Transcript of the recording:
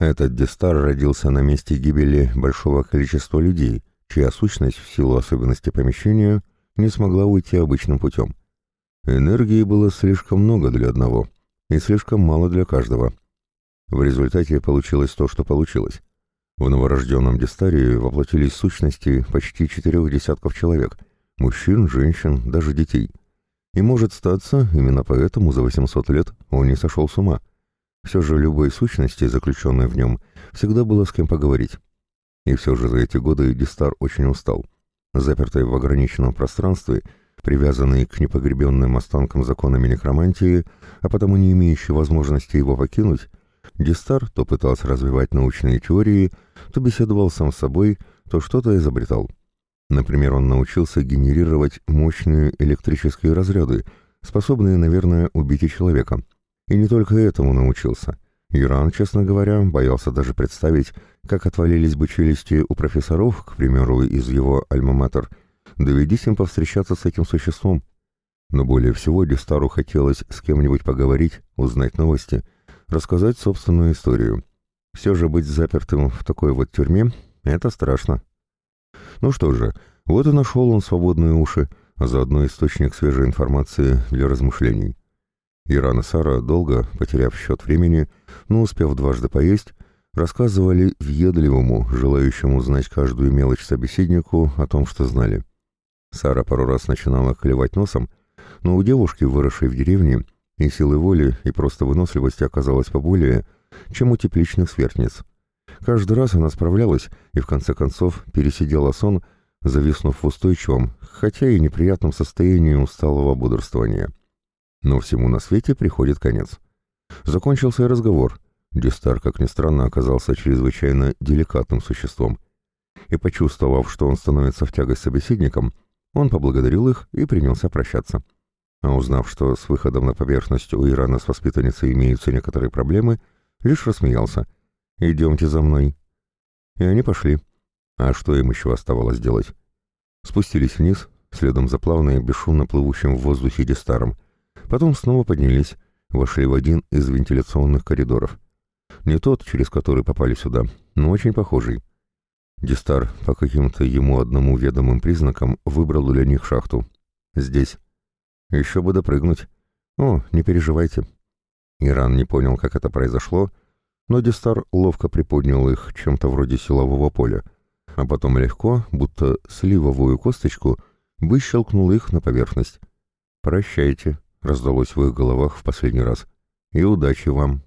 Этот Дестар родился на месте гибели большого количества людей, чья сущность в силу особенностей помещения не смогла уйти обычным путем. Энергии было слишком много для одного и слишком мало для каждого. В результате получилось то, что получилось. В новорожденном Дистарии воплотились сущности почти четырех десятков человек, мужчин, женщин, даже детей. И может статься, именно поэтому за 800 лет он не сошел с ума. Все же любой сущности, заключенной в нем, всегда было с кем поговорить. И все же за эти годы Дистар очень устал. Запертый в ограниченном пространстве, привязанный к непогребенным останкам законами некромантии, а потому не имеющий возможности его покинуть, Дистар то пытался развивать научные теории, то беседовал сам с собой, то что-то изобретал. Например, он научился генерировать мощные электрические разряды, способные, наверное, убить и человека. И не только этому научился. Иран, честно говоря, боялся даже представить, как отвалились бы челюсти у профессоров, к примеру, из его альма-матер, доведись им повстречаться с этим существом. Но более всего Дистару хотелось с кем-нибудь поговорить, узнать новости, рассказать собственную историю. Все же быть запертым в такой вот тюрьме — это страшно. Ну что же, вот и нашел он свободные уши, а заодно источник свежей информации для размышлений. Иран и Сара, долго, потеряв счет времени, но успев дважды поесть, рассказывали въедливому, желающему знать каждую мелочь собеседнику о том, что знали. Сара пару раз начинала клевать носом, но у девушки, выросшей в деревне, и силы воли, и просто выносливости оказалось поболее — чем у тепличных сверстниц. Каждый раз она справлялась и в конце концов пересидела сон, зависнув в устойчивом, хотя и неприятном состоянии усталого бодрствования. Но всему на свете приходит конец. Закончился и разговор. Дистар, как ни странно, оказался чрезвычайно деликатным существом. И почувствовав, что он становится в тягость собеседникам, он поблагодарил их и принялся прощаться. А узнав, что с выходом на поверхность у Ирана с воспитанницей имеются некоторые проблемы, лишь рассмеялся. «Идемте за мной». И они пошли. А что им еще оставалось делать? Спустились вниз, следом за плавно и бесшумно плывущим в воздухе Дистаром. Потом снова поднялись, вошли в один из вентиляционных коридоров. Не тот, через который попали сюда, но очень похожий. Дистар по каким-то ему одному ведомым признакам выбрал для них шахту. Здесь. Еще бы допрыгнуть. О, не переживайте, Иран не понял, как это произошло, но Дистар ловко приподнял их чем-то вроде силового поля, а потом легко, будто сливовую косточку, выщелкнул их на поверхность. «Прощайте», — раздалось в их головах в последний раз. «И удачи вам».